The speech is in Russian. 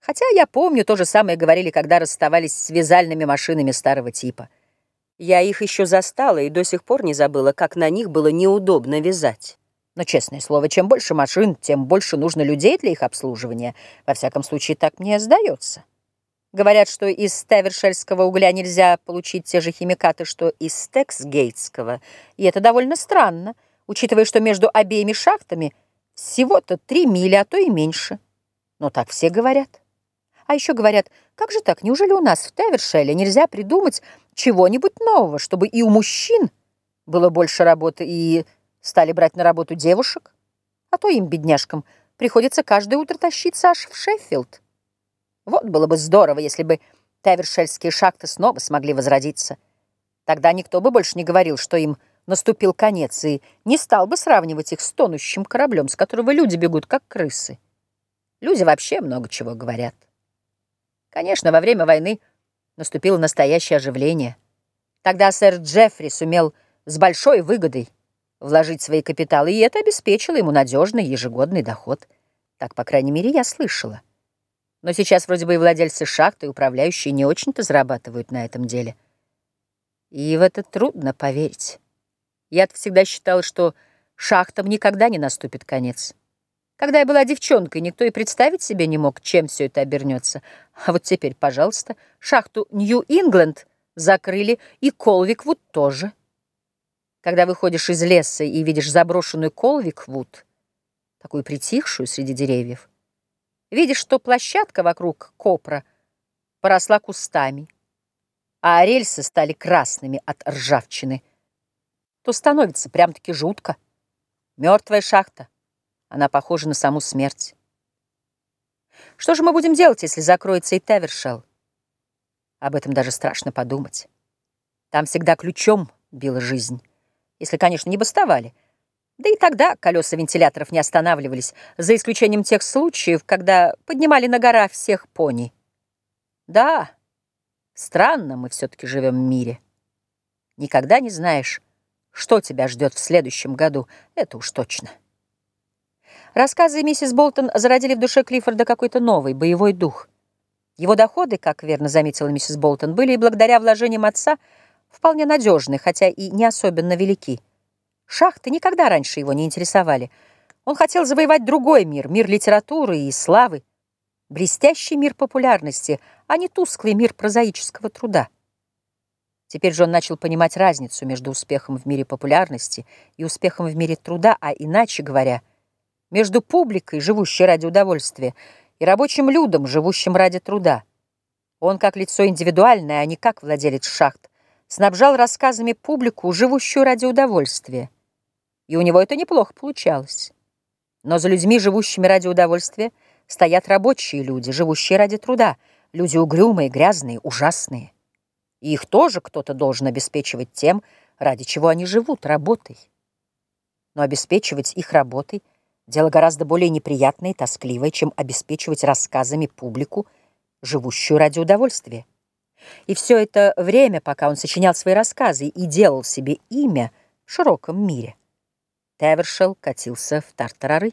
Хотя я помню, то же самое говорили, когда расставались с вязальными машинами старого типа. Я их еще застала и до сих пор не забыла, как на них было неудобно вязать. Но, честное слово, чем больше машин, тем больше нужно людей для их обслуживания. Во всяком случае, так мне сдается. Говорят, что из тавершельского угля нельзя получить те же химикаты, что из тексгейтского. И это довольно странно, учитывая, что между обеими шахтами всего-то три мили, а то и меньше. Но так все говорят. А еще говорят, как же так, неужели у нас в Тавершеле нельзя придумать чего-нибудь нового, чтобы и у мужчин было больше работы и стали брать на работу девушек? А то им, бедняжкам, приходится каждое утро тащиться аж в Шеффилд. Вот было бы здорово, если бы тавершельские шахты снова смогли возродиться. Тогда никто бы больше не говорил, что им наступил конец, и не стал бы сравнивать их с тонущим кораблем, с которого люди бегут, как крысы. Люди вообще много чего говорят. Конечно, во время войны наступило настоящее оживление. Тогда сэр Джеффри сумел с большой выгодой вложить свои капиталы, и это обеспечило ему надежный ежегодный доход. Так, по крайней мере, я слышала. Но сейчас вроде бы и владельцы шахты, и управляющие не очень-то зарабатывают на этом деле. И в это трудно поверить. я всегда считала, что шахтам никогда не наступит конец. Когда я была девчонкой, никто и представить себе не мог, чем все это обернется. А вот теперь, пожалуйста, шахту Нью-Ингланд закрыли, и Колвиквуд тоже. Когда выходишь из леса и видишь заброшенную Колвиквуд, такую притихшую среди деревьев, Видишь, что площадка вокруг копра поросла кустами, а рельсы стали красными от ржавчины, то становится прям-таки жутко. Мертвая шахта. Она похожа на саму смерть. Что же мы будем делать, если закроется и Тавершелл? Об этом даже страшно подумать. Там всегда ключом била жизнь, если, конечно, не бастовали. Да и тогда колеса вентиляторов не останавливались, за исключением тех случаев, когда поднимали на гора всех пони. Да, странно мы все-таки живем в мире. Никогда не знаешь, что тебя ждет в следующем году, это уж точно. Рассказы миссис Болтон зародили в душе Клиффорда какой-то новый, боевой дух. Его доходы, как верно заметила миссис Болтон, были и благодаря вложениям отца вполне надежны, хотя и не особенно велики. Шахты никогда раньше его не интересовали. Он хотел завоевать другой мир, мир литературы и славы, блестящий мир популярности, а не тусклый мир прозаического труда. Теперь же он начал понимать разницу между успехом в мире популярности и успехом в мире труда, а иначе говоря, между публикой, живущей ради удовольствия, и рабочим людом, живущим ради труда. Он как лицо индивидуальное, а не как владелец шахт, снабжал рассказами публику, живущую ради удовольствия и у него это неплохо получалось. Но за людьми, живущими ради удовольствия, стоят рабочие люди, живущие ради труда, люди угрюмые, грязные, ужасные. И их тоже кто-то должен обеспечивать тем, ради чего они живут, работой. Но обеспечивать их работой – дело гораздо более неприятное и тоскливое, чем обеспечивать рассказами публику, живущую ради удовольствия. И все это время, пока он сочинял свои рассказы и делал себе имя в широком мире. Тевершел катился в тартарары.